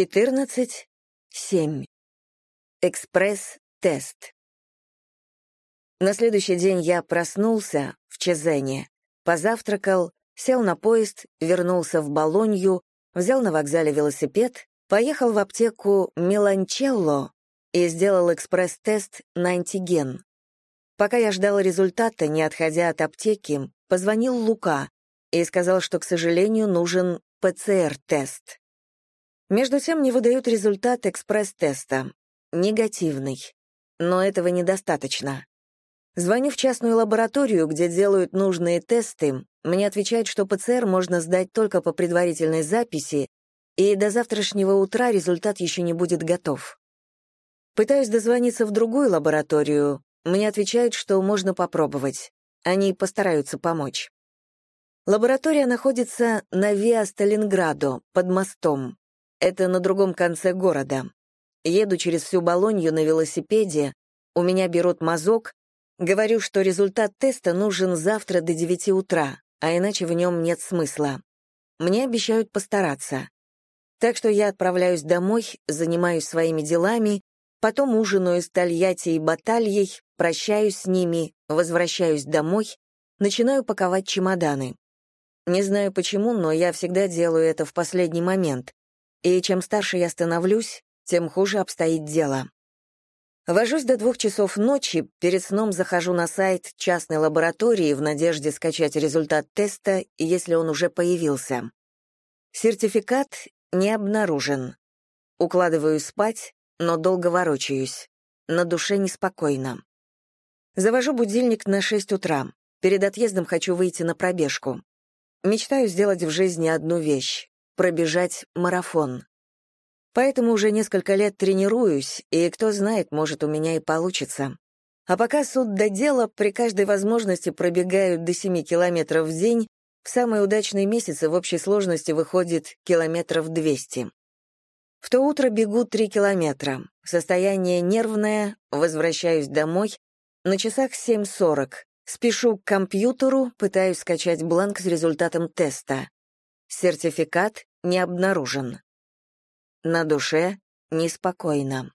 14.7. Экспресс-тест. На следующий день я проснулся в Чезене, позавтракал, сел на поезд, вернулся в Болонью, взял на вокзале велосипед, поехал в аптеку Миланчелло и сделал экспресс-тест на антиген. Пока я ждал результата, не отходя от аптеки, позвонил Лука и сказал, что, к сожалению, нужен ПЦР-тест. Между тем мне выдают результат экспресс-теста. Негативный. Но этого недостаточно. Звоню в частную лабораторию, где делают нужные тесты. Мне отвечают, что ПЦР можно сдать только по предварительной записи, и до завтрашнего утра результат еще не будет готов. Пытаюсь дозвониться в другую лабораторию. Мне отвечают, что можно попробовать. Они постараются помочь. Лаборатория находится на Виа Сталинградо, под мостом. Это на другом конце города. Еду через всю Болонью на велосипеде, у меня берут мазок, говорю, что результат теста нужен завтра до 9 утра, а иначе в нем нет смысла. Мне обещают постараться. Так что я отправляюсь домой, занимаюсь своими делами, потом ужинаю с Тольятти и Батальей, прощаюсь с ними, возвращаюсь домой, начинаю паковать чемоданы. Не знаю почему, но я всегда делаю это в последний момент, и чем старше я становлюсь, тем хуже обстоит дело. Вожусь до двух часов ночи, перед сном захожу на сайт частной лаборатории в надежде скачать результат теста, если он уже появился. Сертификат не обнаружен. Укладываю спать, но долго ворочаюсь. На душе неспокойно. Завожу будильник на 6 утра. Перед отъездом хочу выйти на пробежку. Мечтаю сделать в жизни одну вещь пробежать марафон. Поэтому уже несколько лет тренируюсь, и кто знает, может, у меня и получится. А пока суд до дела, при каждой возможности пробегаю до 7 километров в день, в самые удачные месяцы в общей сложности выходит километров 200. В то утро бегу 3 километра. Состояние нервное, возвращаюсь домой. На часах 7.40. Спешу к компьютеру, пытаюсь скачать бланк с результатом теста. Сертификат не обнаружен. На душе неспокойно.